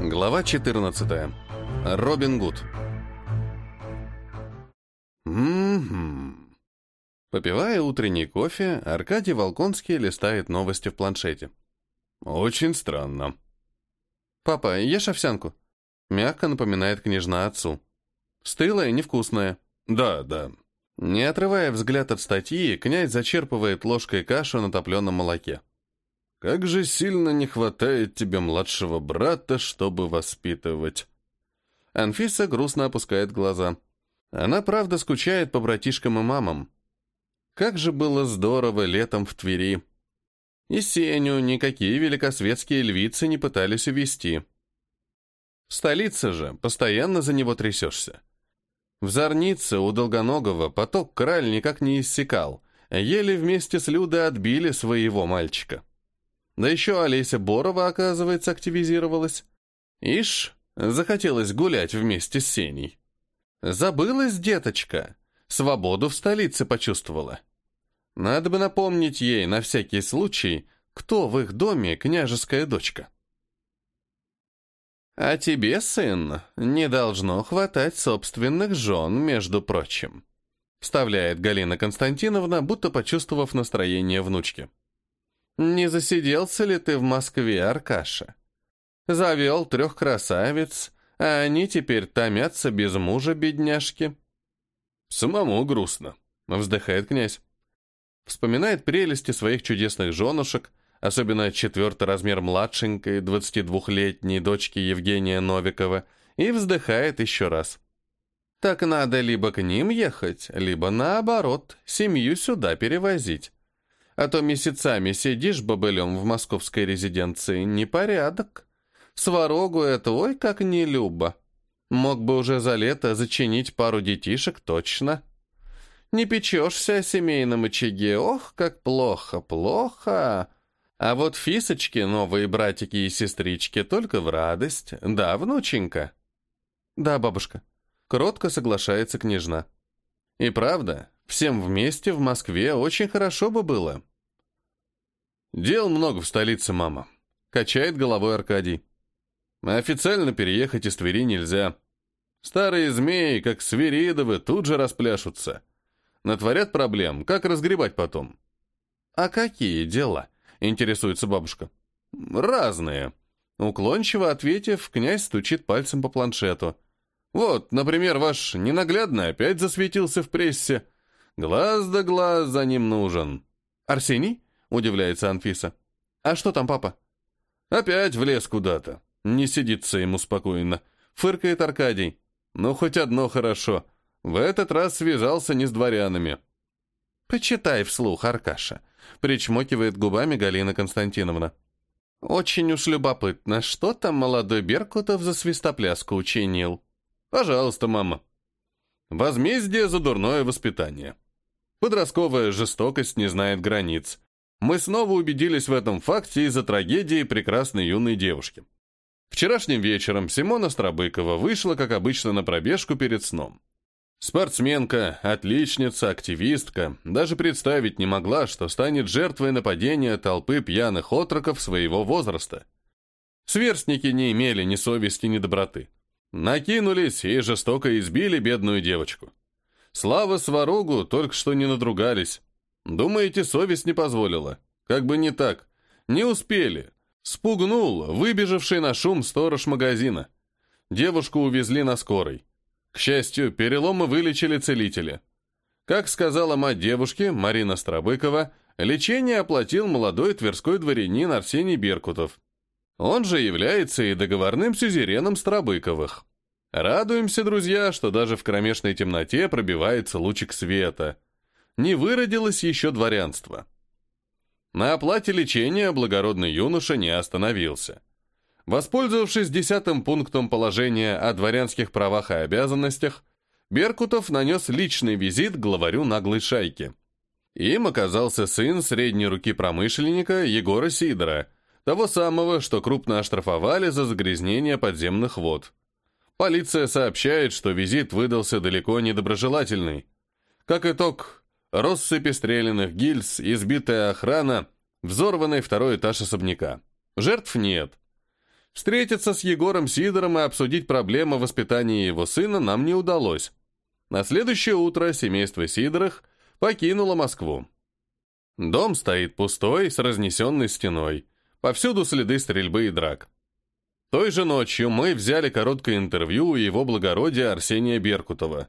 Глава 14. Робин Гуд. М-м-м. Попивая утренний кофе, Аркадий Волконский листает новости в планшете. Очень странно. «Папа, ешь овсянку?» Мягко напоминает княжна отцу. «Стылая, невкусная». «Да, да». Не отрывая взгляд от статьи, князь зачерпывает ложкой кашу на топленом молоке. Как же сильно не хватает тебе младшего брата, чтобы воспитывать. Анфиса грустно опускает глаза. Она правда скучает по братишкам и мамам. Как же было здорово летом в Твери. И Сеню никакие великосветские львицы не пытались увести. В столице же постоянно за него трясешься. В Зорнице у Долгоногого поток краль никак не иссякал, еле вместе с Людой отбили своего мальчика. Да еще Олеся Борова, оказывается, активизировалась. Ишь, захотелось гулять вместе с Сеней. Забылась деточка. Свободу в столице почувствовала. Надо бы напомнить ей на всякий случай, кто в их доме княжеская дочка. «А тебе, сын, не должно хватать собственных жен, между прочим», вставляет Галина Константиновна, будто почувствовав настроение внучки. Не засиделся ли ты в Москве, Аркаша? Завел трех красавиц, а они теперь томятся без мужа, бедняжки. Самому грустно, вздыхает князь. Вспоминает прелести своих чудесных женушек, особенно четвертый размер младшенькой, 22-летней дочки Евгения Новикова, и вздыхает еще раз. Так надо либо к ним ехать, либо наоборот, семью сюда перевозить. А то месяцами сидишь бобылем в московской резиденции. Непорядок. Сварогу это ой как не любо. Мог бы уже за лето зачинить пару детишек точно. Не печешься о семейном очаге. Ох, как плохо, плохо. А вот фисочки, новые братики и сестрички, только в радость. Да, внученька? Да, бабушка. Кротко соглашается княжна. И правда, Всем вместе в Москве очень хорошо бы было. Дел много в столице, мама. Качает головой Аркадий. Официально переехать из Твери нельзя. Старые змеи, как свиридовы, тут же распляшутся. Натворят проблем, как разгребать потом? А какие дела? Интересуется бабушка. Разные. Уклончиво ответив, князь стучит пальцем по планшету. Вот, например, ваш ненаглядный опять засветился в прессе. Глаз да глаз за ним нужен. Арсений? Удивляется Анфиса. А что там, папа? Опять влез куда-то. Не сидится ему спокойно. Фыркает Аркадий. Ну, хоть одно хорошо. В этот раз связался не с дворянами. Почитай вслух, Аркаша. Причмокивает губами Галина Константиновна. Очень уж любопытно, что там молодой Беркутов за свистопляску учинил. Пожалуйста, мама. Возмездие за дурное воспитание. Подростковая жестокость не знает границ. Мы снова убедились в этом факте из-за трагедии прекрасной юной девушки. Вчерашним вечером Симона Страбыкова вышла, как обычно, на пробежку перед сном. Спортсменка, отличница, активистка даже представить не могла, что станет жертвой нападения толпы пьяных отроков своего возраста. Сверстники не имели ни совести, ни доброты. Накинулись и жестоко избили бедную девочку. Слава Сварогу только что не надругались. Думаете, совесть не позволила? Как бы не так. Не успели. Спугнул выбежавший на шум сторож магазина. Девушку увезли на скорой. К счастью, переломы вылечили целители. Как сказала мать девушки, Марина Страбыкова, лечение оплатил молодой тверской дворянин Арсений Беркутов. Он же является и договорным сюзереном Страбыковых. Радуемся, друзья, что даже в кромешной темноте пробивается лучик света. Не выродилось еще дворянство. На оплате лечения благородный юноша не остановился. Воспользовавшись десятым пунктом положения о дворянских правах и обязанностях, Беркутов нанес личный визит главарю наглой шайки. Им оказался сын средней руки промышленника Егора Сидора, того самого, что крупно оштрафовали за загрязнение подземных вод. Полиция сообщает, что визит выдался далеко не доброжелательный. Как итог, россыпи стрелянных гильз, избитая охрана, взорванный второй этаж особняка. Жертв нет. Встретиться с Егором Сидором и обсудить проблемы воспитания его сына нам не удалось. На следующее утро семейство Сидорых покинуло Москву. Дом стоит пустой, с разнесенной стеной. Повсюду следы стрельбы и драк. Той же ночью мы взяли короткое интервью у его благородия Арсения Беркутова.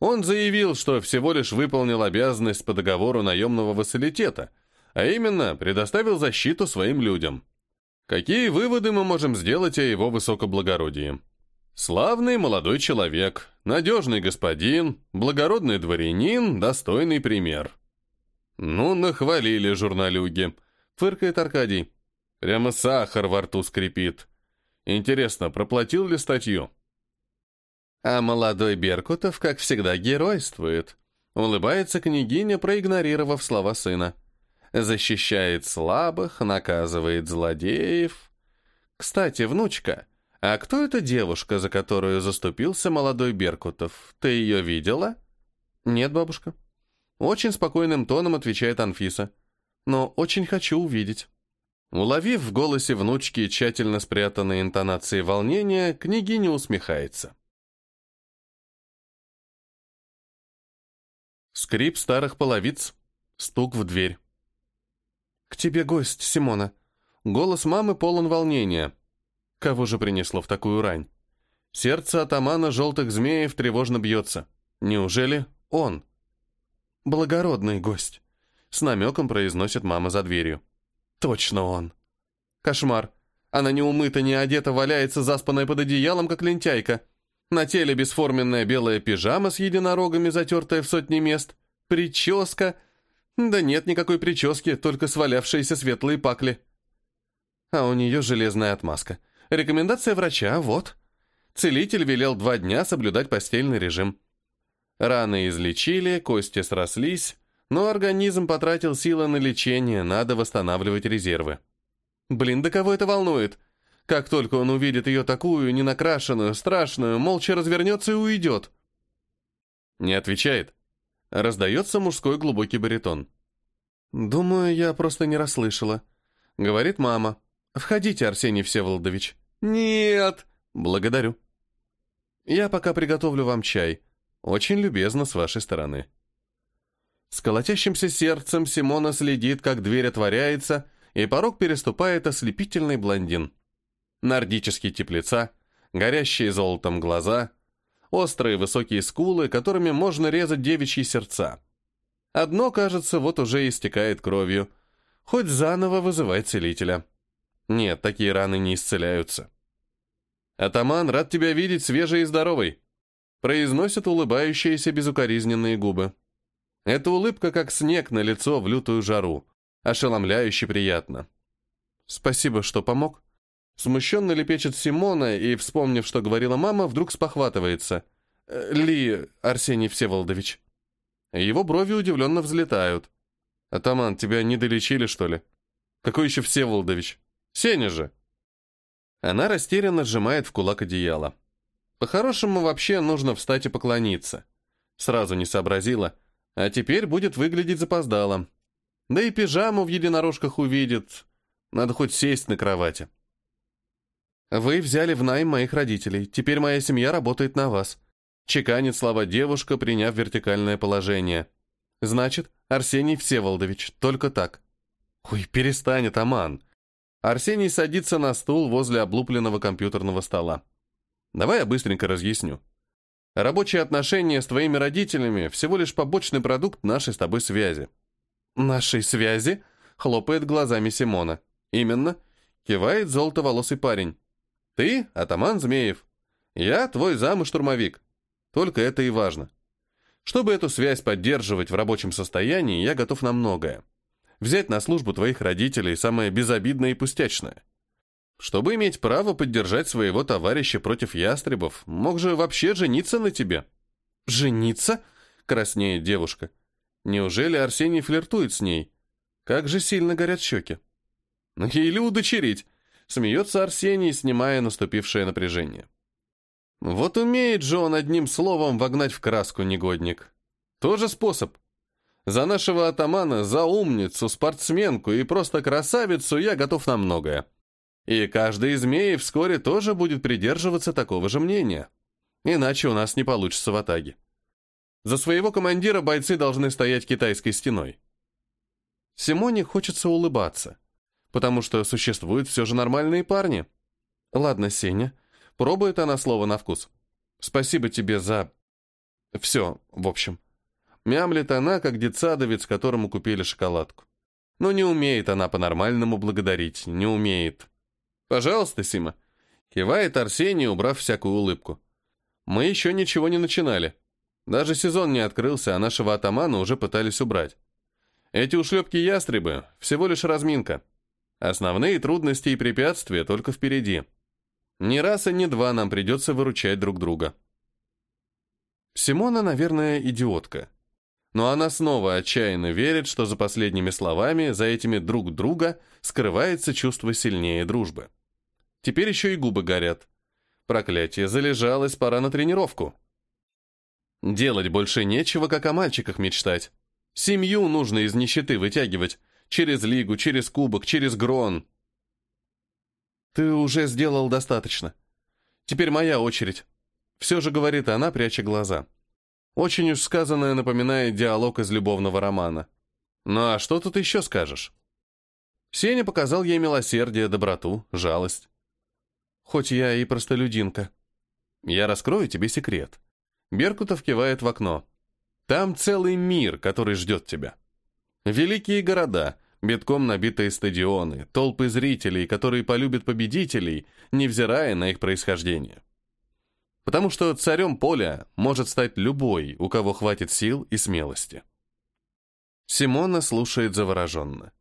Он заявил, что всего лишь выполнил обязанность по договору наемного вассалитета, а именно предоставил защиту своим людям. Какие выводы мы можем сделать о его высокоблагородии? Славный молодой человек, надежный господин, благородный дворянин, достойный пример. Ну, нахвалили журналюги, фыркает Аркадий. Прямо сахар во рту скрипит. Интересно, проплатил ли статью? А молодой Беркутов, как всегда, геройствует. Улыбается княгиня, проигнорировав слова сына. Защищает слабых, наказывает злодеев. Кстати, внучка, а кто эта девушка, за которую заступился молодой Беркутов? Ты ее видела? Нет, бабушка. Очень спокойным тоном отвечает Анфиса. Но очень хочу увидеть. Уловив в голосе внучки тщательно спрятанные интонации волнения, княгиня усмехается. Скрип старых половиц, стук в дверь. «К тебе гость, Симона». Голос мамы полон волнения. Кого же принесло в такую рань? Сердце атамана желтых змеев тревожно бьется. Неужели он? «Благородный гость», — с намеком произносит мама за дверью. Точно он. Кошмар. Она не умыта, не одета, валяется заспанная под одеялом, как лентяйка. На теле бесформенная белая пижама с единорогами, затертая в сотни мест. Прическа. Да нет никакой прически, только свалявшиеся светлые пакли. А у нее железная отмазка. Рекомендация врача, вот. Целитель велел два дня соблюдать постельный режим. Раны излечили, кости срослись, но организм потратил силы на лечение, надо восстанавливать резервы. Блин, да кого это волнует? Как только он увидит ее такую, ненакрашенную, страшную, молча развернется и уйдет. Не отвечает. Раздается мужской глубокий баритон. «Думаю, я просто не расслышала», — говорит мама. «Входите, Арсений Всеволодович». «Нет!» «Благодарю». «Я пока приготовлю вам чай. Очень любезно с вашей стороны». С колотящимся сердцем Симона следит, как дверь отворяется, и порог переступает ослепительный блондин. Нордический теплеца, горящие золотом глаза, острые высокие скулы, которыми можно резать девичьи сердца. Одно, кажется, вот уже истекает кровью. Хоть заново вызывать целителя. Нет, такие раны не исцеляются. «Атаман, рад тебя видеть свежий и здоровый», произносят улыбающиеся безукоризненные губы. Эта улыбка как снег на лицо в лютую жару. Ошеломляюще приятно. «Спасибо, что помог». Смущенно лепечет Симона и, вспомнив, что говорила мама, вдруг спохватывается. «Э, «Ли, Арсений Всеволодович». Его брови удивленно взлетают. «Атаман, тебя не долечили, что ли?» «Какой еще Всеволодович? Сеня же!» Она растерянно сжимает в кулак одеяло. По-хорошему, вообще нужно встать и поклониться. Сразу не сообразила — а теперь будет выглядеть запоздало. Да и пижаму в единорожках увидит. Надо хоть сесть на кровати. Вы взяли в найм моих родителей. Теперь моя семья работает на вас. Чеканит слова девушка, приняв вертикальное положение. Значит, Арсений Всеволодович, только так. Ой, перестань, Аман. Арсений садится на стул возле облупленного компьютерного стола. Давай я быстренько разъясню. Рабочие отношения с твоими родителями всего лишь побочный продукт нашей с тобой связи. Нашей связи? Хлопает глазами Симона. Именно. Кивает золотоволосый парень. Ты — атаман Змеев. Я твой зам и штурмовик. Только это и важно. Чтобы эту связь поддерживать в рабочем состоянии, я готов на многое. Взять на службу твоих родителей самое безобидное и пустячное. Чтобы иметь право поддержать своего товарища против ястребов, мог же вообще жениться на тебе. Жениться? Краснеет девушка. Неужели Арсений флиртует с ней? Как же сильно горят щеки. Или удочерить. Смеется Арсений, снимая наступившее напряжение. Вот умеет же он одним словом вогнать в краску негодник. Тоже способ. За нашего атамана, за умницу, спортсменку и просто красавицу я готов на многое. И каждый из змей вскоре тоже будет придерживаться такого же мнения. Иначе у нас не получится в атаге. За своего командира бойцы должны стоять китайской стеной. Симоне хочется улыбаться, потому что существуют все же нормальные парни. Ладно, Сеня, пробует она слово на вкус. Спасибо тебе за... Все, в общем. Мямлит она, как детсадовец, которому купили шоколадку. Но не умеет она по-нормальному благодарить, не умеет. «Пожалуйста, Сима», — кивает Арсений, убрав всякую улыбку. «Мы еще ничего не начинали. Даже сезон не открылся, а нашего атамана уже пытались убрать. Эти ушлепки-ястребы — всего лишь разминка. Основные трудности и препятствия только впереди. Ни раз и ни два нам придется выручать друг друга». Симона, наверное, идиотка. Но она снова отчаянно верит, что за последними словами, за этими друг друга, скрывается чувство сильнее дружбы. Теперь еще и губы горят. Проклятие, залежалось, пора на тренировку. Делать больше нечего, как о мальчиках мечтать. Семью нужно из нищеты вытягивать. Через лигу, через кубок, через грон. Ты уже сделал достаточно. Теперь моя очередь. Все же говорит она, пряча глаза. Очень уж сказанное напоминает диалог из любовного романа. Ну а что тут еще скажешь? Сеня показал ей милосердие, доброту, жалость. Хоть я и простолюдинка. Я раскрою тебе секрет. Беркутов кивает в окно. Там целый мир, который ждет тебя. Великие города, битком набитые стадионы, толпы зрителей, которые полюбят победителей, невзирая на их происхождение. Потому что царем поля может стать любой, у кого хватит сил и смелости. Симона слушает завороженно.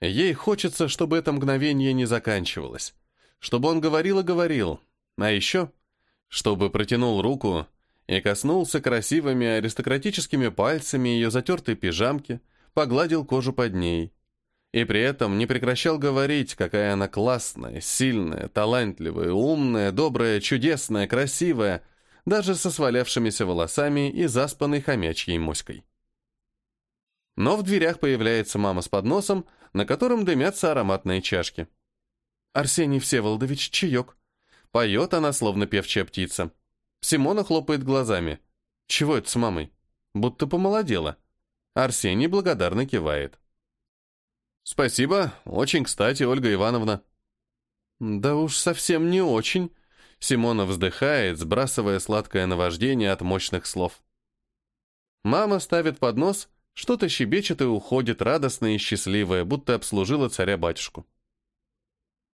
Ей хочется, чтобы это мгновение не заканчивалось. Чтобы он говорил и говорил. А еще, чтобы протянул руку и коснулся красивыми аристократическими пальцами ее затертой пижамки, погладил кожу под ней. И при этом не прекращал говорить, какая она классная, сильная, талантливая, умная, добрая, чудесная, красивая, даже со свалявшимися волосами и заспанной хомячьей моськой. Но в дверях появляется мама с подносом, на котором дымятся ароматные чашки. «Арсений Всеволодович, чаек». Поет она, словно певчая птица. Симона хлопает глазами. «Чего это с мамой?» Будто помолодела. Арсений благодарно кивает. «Спасибо, очень кстати, Ольга Ивановна». «Да уж совсем не очень», — Симона вздыхает, сбрасывая сладкое наваждение от мощных слов. Мама ставит поднос, что-то щебечет и уходит, радостная и счастливая, будто обслужила царя-батюшку.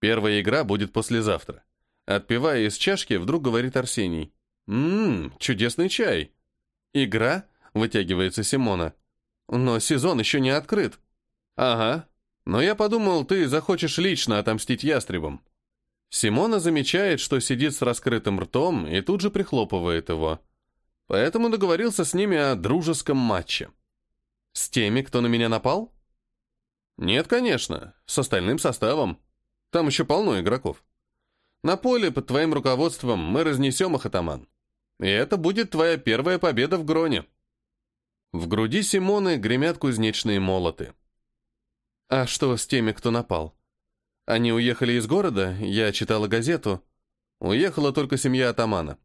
Первая игра будет послезавтра. Отпивая из чашки, вдруг говорит Арсений. «Ммм, чудесный чай». «Игра?» — вытягивается Симона. «Но сезон еще не открыт». «Ага. Но я подумал, ты захочешь лично отомстить ястребам». Симона замечает, что сидит с раскрытым ртом и тут же прихлопывает его. Поэтому договорился с ними о дружеском матче. «С теми, кто на меня напал?» «Нет, конечно. С остальным составом». Там еще полно игроков. На поле под твоим руководством мы разнесем их, атаман. И это будет твоя первая победа в Гроне. В груди Симоны гремят кузнечные молоты. А что с теми, кто напал? Они уехали из города, я читала газету. Уехала только семья атамана.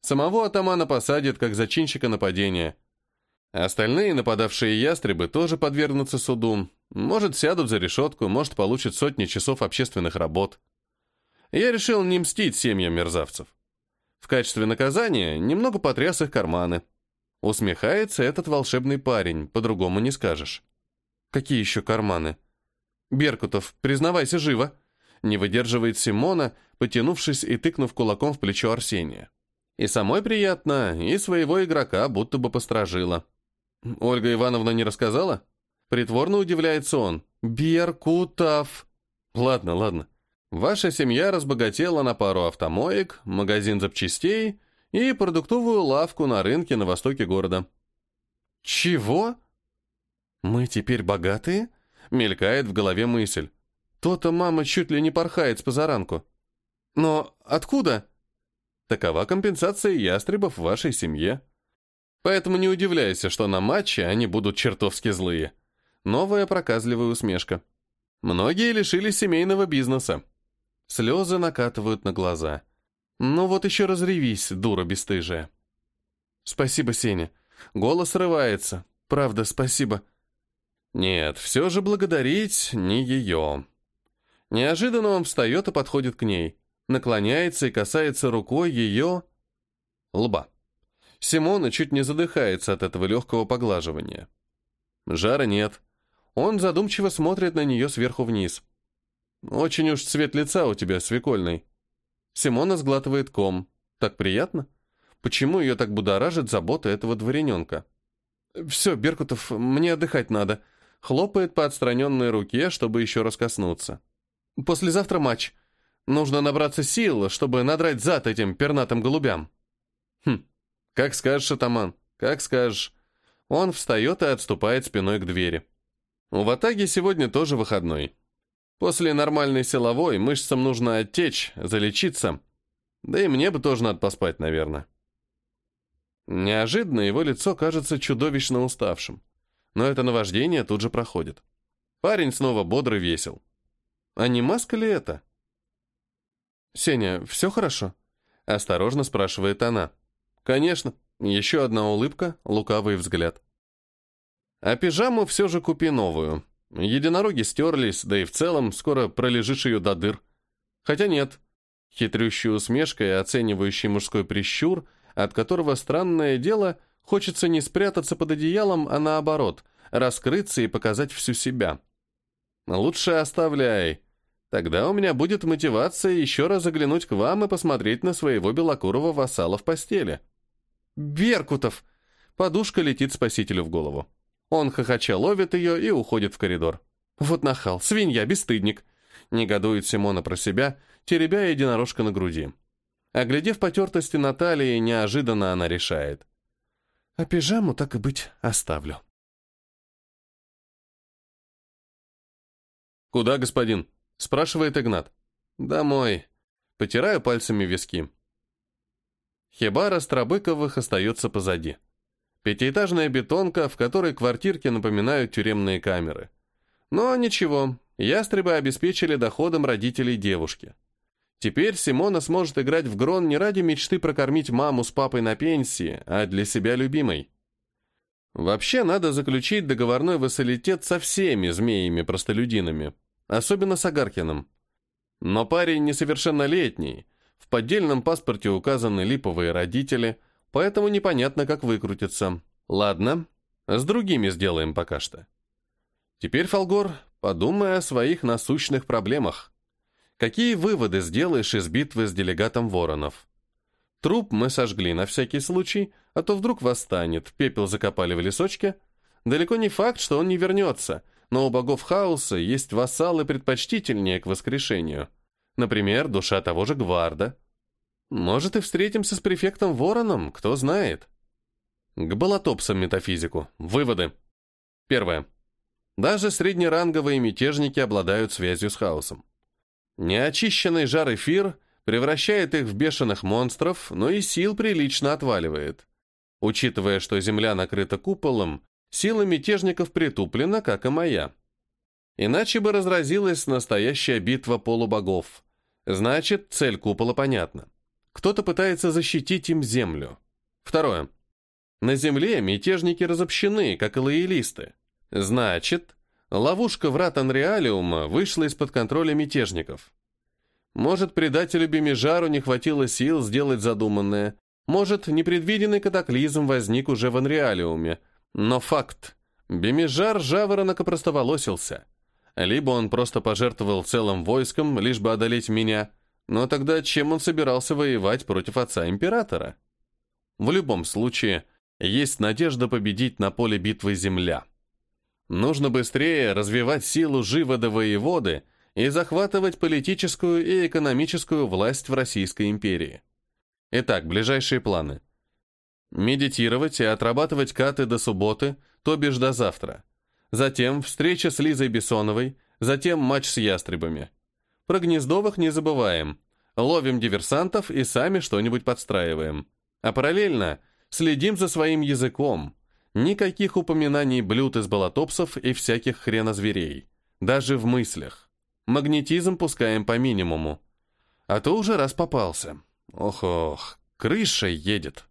Самого атамана посадят, как зачинщика нападения. Остальные нападавшие ястребы тоже подвергнутся суду, может, сядут за решетку, может, получат сотни часов общественных работ. Я решил не мстить семьям мерзавцев. В качестве наказания немного потряс их карманы. Усмехается этот волшебный парень, по-другому не скажешь. Какие еще карманы? Беркутов, признавайся живо. Не выдерживает Симона, потянувшись и тыкнув кулаком в плечо Арсения. И самой приятно, и своего игрока будто бы постражила. Ольга Ивановна не рассказала? Притворно удивляется он. «Беркутов!» «Ладно, ладно. Ваша семья разбогатела на пару автомоек, магазин запчастей и продуктовую лавку на рынке на востоке города». «Чего?» «Мы теперь богатые?» — мелькает в голове мысль. «То-то мама чуть ли не порхает с позаранку». «Но откуда?» «Такова компенсация ястребов в вашей семье. Поэтому не удивляйся, что на матче они будут чертовски злые». Новая проказливая усмешка. Многие лишились семейного бизнеса. Слезы накатывают на глаза. Ну вот еще разревись, дура бесстыжая. Спасибо, Сеня. Голос срывается. Правда, спасибо. Нет, все же благодарить не ее. Неожиданно он встает и подходит к ней. Наклоняется и касается рукой ее... лба. Симона чуть не задыхается от этого легкого поглаживания. Жара нет. Он задумчиво смотрит на нее сверху вниз. «Очень уж цвет лица у тебя свекольный». Симона сглатывает ком. «Так приятно? Почему ее так будоражит забота этого дворяненка?» «Все, Беркутов, мне отдыхать надо», — хлопает по отстраненной руке, чтобы еще раз коснуться. «Послезавтра матч. Нужно набраться сил, чтобы надрать зад этим пернатым голубям». «Хм, как скажешь, атаман, как скажешь». Он встает и отступает спиной к двери. У Ватаги сегодня тоже выходной. После нормальной силовой мышцам нужно оттечь, залечиться. Да и мне бы тоже надо поспать, наверное. Неожиданно его лицо кажется чудовищно уставшим. Но это наваждение тут же проходит. Парень снова бодрый весел. А не маска ли это? «Сеня, все хорошо?» — осторожно спрашивает она. «Конечно». Еще одна улыбка, лукавый взгляд. А пижаму все же купи новую. Единороги стерлись, да и в целом скоро пролежишь ее до дыр. Хотя нет. Хитрющая усмешка и оценивающий мужской прищур, от которого, странное дело, хочется не спрятаться под одеялом, а наоборот, раскрыться и показать всю себя. Лучше оставляй. Тогда у меня будет мотивация еще раз заглянуть к вам и посмотреть на своего белокурого вассала в постели. Беркутов! Подушка летит спасителю в голову. Он хохоча ловит ее и уходит в коридор. Вот нахал, свинья, бесстыдник. Негодует Симона про себя, теребя единорожка на груди. Оглядев потертости Натальи, неожиданно она решает. А пижаму, так и быть, оставлю. «Куда, господин?» — спрашивает Игнат. «Домой». Потираю пальцами виски. Хибара Страбыковых остается позади. Пятиэтажная бетонка, в которой квартирки напоминают тюремные камеры. Но ничего, ястребы обеспечили доходом родителей девушки. Теперь Симона сможет играть в грон не ради мечты прокормить маму с папой на пенсии, а для себя любимой. Вообще надо заключить договорной вассалитет со всеми змеями-простолюдинами, особенно с Агаркиным. Но парень несовершеннолетний, в поддельном паспорте указаны липовые родители – поэтому непонятно, как выкрутиться. Ладно, с другими сделаем пока что. Теперь, Фолгор, подумай о своих насущных проблемах. Какие выводы сделаешь из битвы с делегатом Воронов? Труп мы сожгли на всякий случай, а то вдруг восстанет, пепел закопали в лесочке. Далеко не факт, что он не вернется, но у богов хаоса есть вассалы предпочтительнее к воскрешению. Например, душа того же Гварда – может, и встретимся с префектом Вороном, кто знает. К болотопсам метафизику. Выводы. Первое. Даже среднеранговые мятежники обладают связью с хаосом. Неочищенный жар-эфир превращает их в бешеных монстров, но и сил прилично отваливает. Учитывая, что Земля накрыта куполом, сила мятежников притуплена, как и моя. Иначе бы разразилась настоящая битва полубогов. Значит, цель купола понятна. Кто-то пытается защитить им землю. Второе. На земле мятежники разобщены, как и лоялисты. Значит, ловушка врат Анреалиума вышла из-под контроля мятежников. Может, предателю Бемижару не хватило сил сделать задуманное. Может, непредвиденный катаклизм возник уже в Анреалиуме. Но факт. Бемижар жаворонок опростоволосился. Либо он просто пожертвовал целым войском, лишь бы одолеть меня – но тогда чем он собирался воевать против отца императора? В любом случае, есть надежда победить на поле битвы земля. Нужно быстрее развивать силу живода воеводы и захватывать политическую и экономическую власть в Российской империи. Итак, ближайшие планы. Медитировать и отрабатывать каты до субботы, то бишь до завтра. Затем встреча с Лизой Бессоновой, затем матч с ястребами. Про Гнездовых не забываем. Ловим диверсантов и сами что-нибудь подстраиваем. А параллельно следим за своим языком. Никаких упоминаний блюд из болотопсов и всяких хренозверей. Даже в мыслях. Магнетизм пускаем по минимуму. А то уже раз попался. Ох-ох, крыша едет.